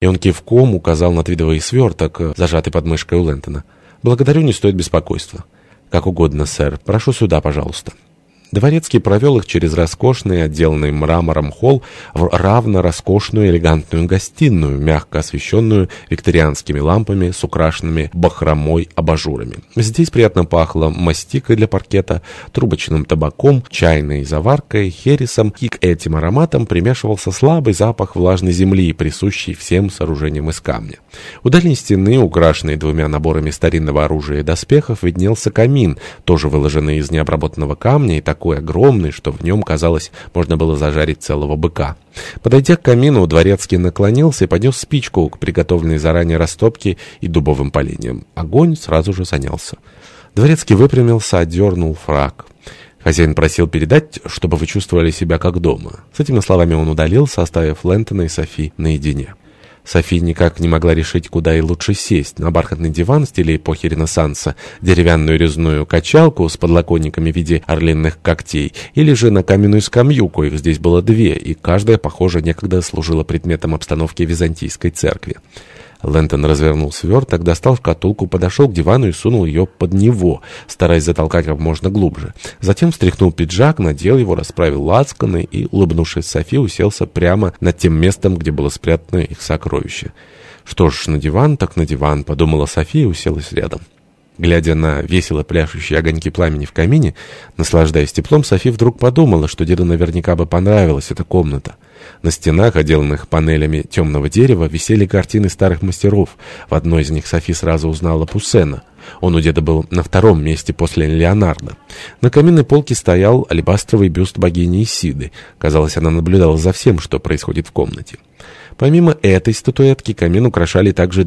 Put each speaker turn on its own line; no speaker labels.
И он кивком указал на твидовый сверток, зажатый под мышкой у Лэнтона. «Благодарю, не стоит беспокойства». «Как угодно, сэр. Прошу сюда, пожалуйста». Дворецкий провел их через роскошный, отделанный мрамором холл в равно роскошную элегантную гостиную, мягко освещенную викторианскими лампами с украшенными бахромой абажурами. Здесь приятно пахло мастикой для паркета, трубочным табаком, чайной заваркой, хересом, и к этим ароматам примешивался слабый запах влажной земли, присущий всем сооружениям из камня. У дальней стены, украшенной двумя наборами старинного оружия и доспехов, виднелся камин, тоже выложенный из необработанного камня и так такой огромный, что в нем, казалось, можно было зажарить целого быка. Подойдя к камину, дворецкий наклонился и поднес спичку к приготовленной заранее растопке и дубовым поленьям. Огонь сразу же занялся. Дворецкий выпрямился, отдернул фраг. Хозяин просил передать, чтобы вы чувствовали себя как дома. С этими словами он удалился, оставив Лэнтона и Софи наедине. Софи никак не могла решить, куда и лучше сесть. На бархатный диван в стиле эпохи Ренессанса, деревянную резную качалку с подлоконниками в виде орлиных когтей, или же на каменную скамью, коих здесь было две, и каждая, похоже, некогда служила предметом обстановки византийской церкви. Лэнтон развернул сверток, достал шкатулку, подошел к дивану и сунул ее под него, стараясь затолкать как можно глубже. Затем встряхнул пиджак, надел его, расправил лацканы и, улыбнувшись Софи, уселся прямо над тем местом, где было спрятано их сокровище. «Что ж, на диван, так на диван», — подумала София и уселась рядом. Глядя на весело пляшущие огоньки пламени в камине, наслаждаясь теплом, Софи вдруг подумала, что деду наверняка бы понравилась эта комната. На стенах, отделанных панелями темного дерева, висели картины старых мастеров. В одной из них Софи сразу узнала Пуссена. Он у деда был на втором месте после Леонардо. На каминной полке стоял алебастровый бюст богини Исиды. Казалось, она наблюдала за всем, что происходит в комнате. Помимо этой статуэтки, камин украшали также